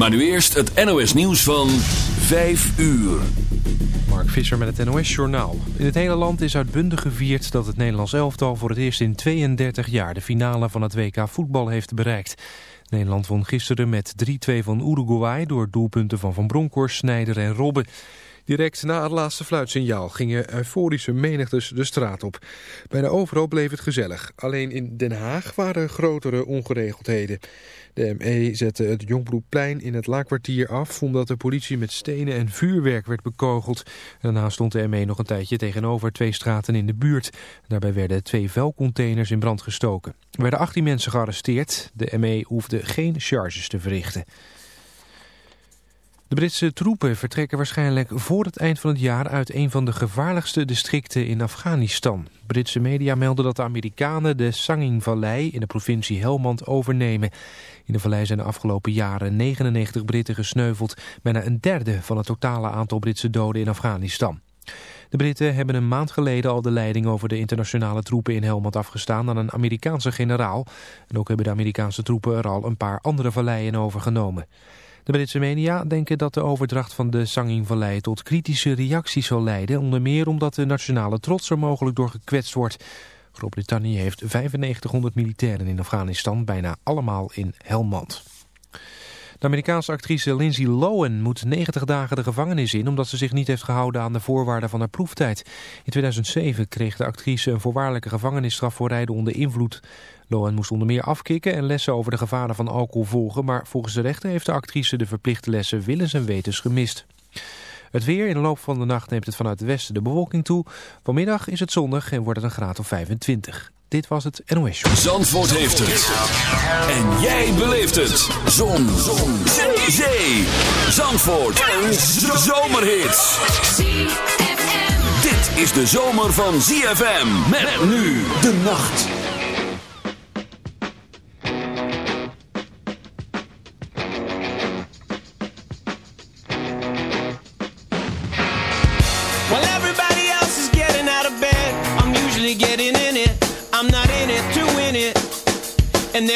Maar nu eerst het NOS nieuws van 5 uur. Mark Visser met het NOS Journaal. In het hele land is uitbundig gevierd dat het Nederlands elftal voor het eerst in 32 jaar de finale van het WK voetbal heeft bereikt. Nederland won gisteren met 3-2 van Uruguay door doelpunten van Van Bronckhorst, Snijder en Robben. Direct na het laatste fluitsignaal gingen euforische menigtes de straat op. Bijna overal bleef het gezellig. Alleen in Den Haag waren grotere ongeregeldheden. De ME zette het Jongbroekplein in het Laakkwartier af... omdat de politie met stenen en vuurwerk werd bekogeld. Daarna stond de ME nog een tijdje tegenover twee straten in de buurt. Daarbij werden twee vuilcontainers in brand gestoken. Er werden 18 mensen gearresteerd. De ME hoefde geen charges te verrichten. De Britse troepen vertrekken waarschijnlijk voor het eind van het jaar uit een van de gevaarlijkste districten in Afghanistan. Britse media melden dat de Amerikanen de Sangin-vallei in de provincie Helmand overnemen. In de vallei zijn de afgelopen jaren 99 Britten gesneuveld, bijna een derde van het totale aantal Britse doden in Afghanistan. De Britten hebben een maand geleden al de leiding over de internationale troepen in Helmand afgestaan aan een Amerikaanse generaal. En ook hebben de Amerikaanse troepen er al een paar andere valleien overgenomen. De Britse media denken dat de overdracht van de Sangin-vallei tot kritische reacties zal leiden, onder meer omdat de nationale trots er mogelijk door gekwetst wordt. Groot-Brittannië heeft 9500 militairen in Afghanistan, bijna allemaal in Helmand. De Amerikaanse actrice Lindsay Lohan moet 90 dagen de gevangenis in... omdat ze zich niet heeft gehouden aan de voorwaarden van haar proeftijd. In 2007 kreeg de actrice een voorwaardelijke gevangenisstraf voor rijden onder invloed. Lohan moest onder meer afkicken en lessen over de gevaren van alcohol volgen... maar volgens de rechter heeft de actrice de verplichte lessen willens en wetens gemist. Het weer in de loop van de nacht neemt het vanuit het westen de bewolking toe. Vanmiddag is het zonnig en wordt het een graad of 25. Dit was het NOS Show. Zandvoort heeft het. En jij beleeft het. Zon. Zon. Zee. Zee. Zandvoort. Een zomerhit. Dit is de zomer van ZFM. Met nu de nacht.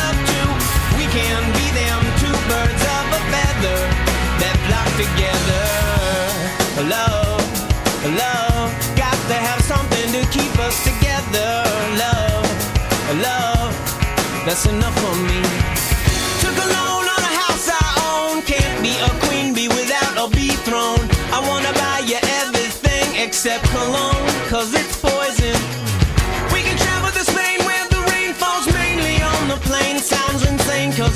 love too, we can be them two birds of a feather that flock together. Love, love, got to have something to keep us together. Love, love, that's enough for me. Took a loan on a house I own. Can't be a queen bee without a bee throne. I wanna buy you everything except cologne, cause it's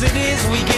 cause it is. We can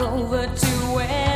over to where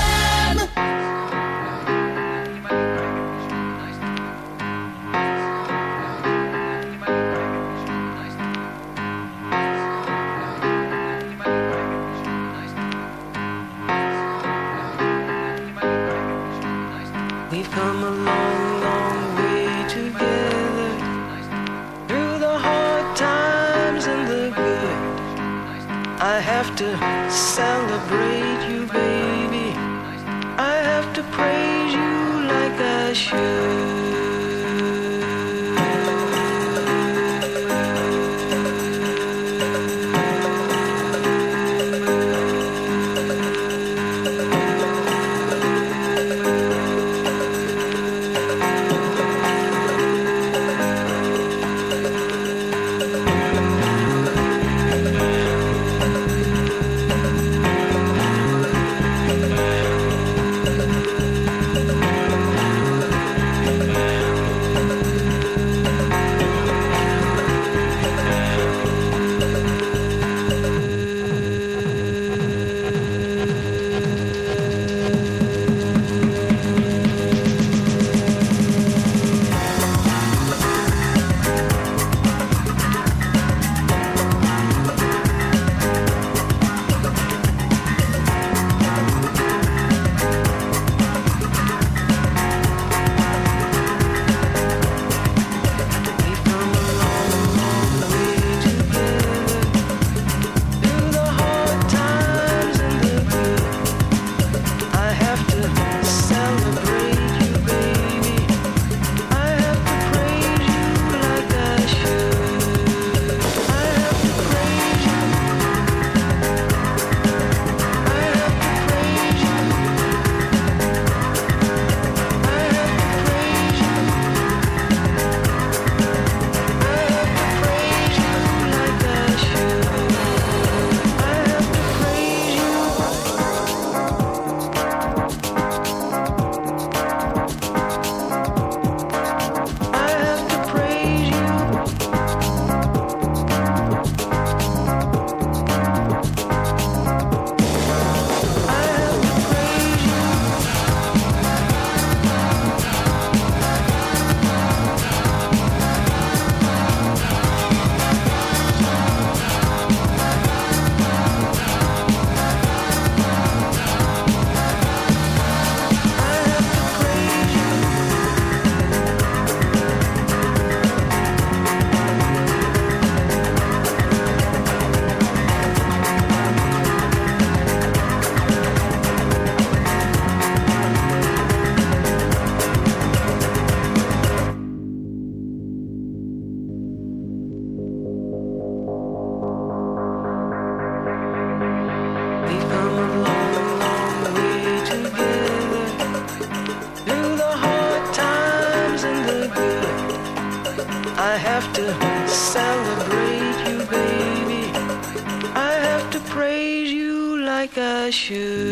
like a shoe.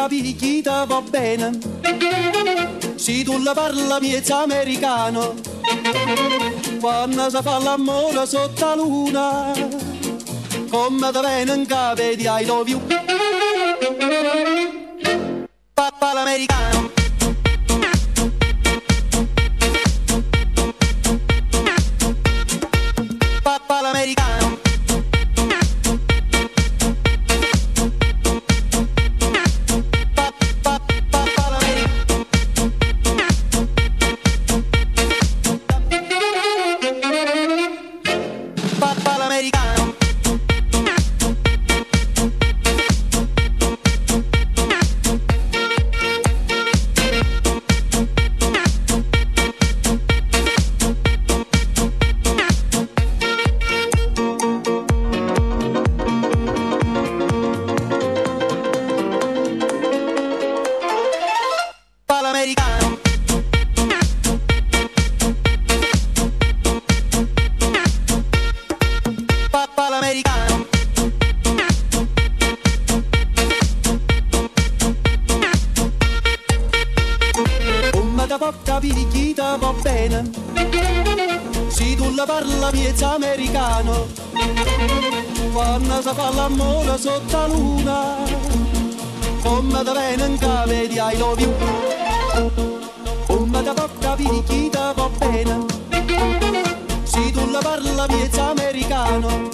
capichita va bene. Se tu la parla mi miezza americano, quando si fa l'amore sotto la luna, come da in cape di I love you. Vedi I love you come da tocca vedi chi ti va bene se tu la parla miezza americano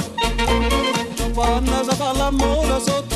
quando si fa l'amore sotto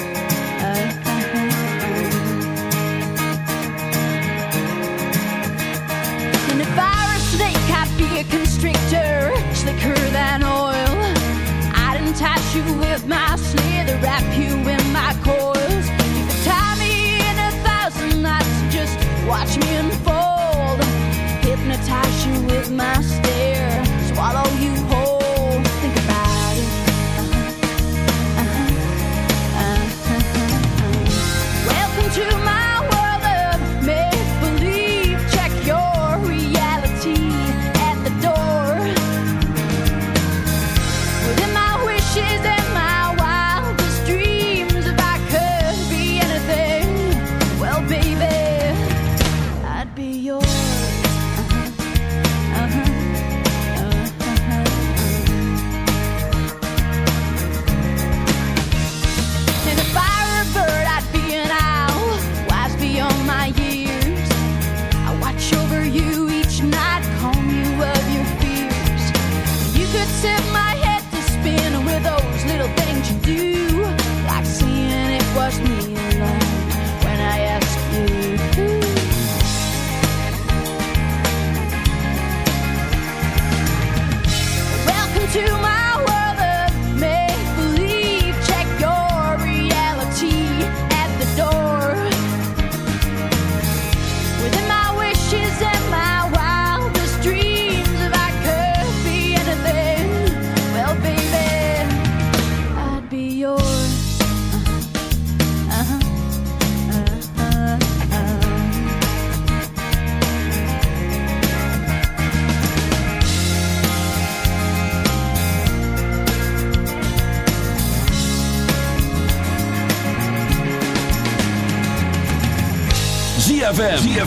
Entice you with my slither, wrap you in my coils. You could tie me in a thousand knots, just watch me unfold. Hypnotize you with my stare, swallow you whole.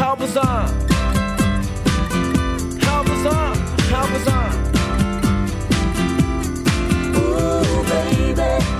How bizarre! How bizarre! How bizarre! Ooh, baby.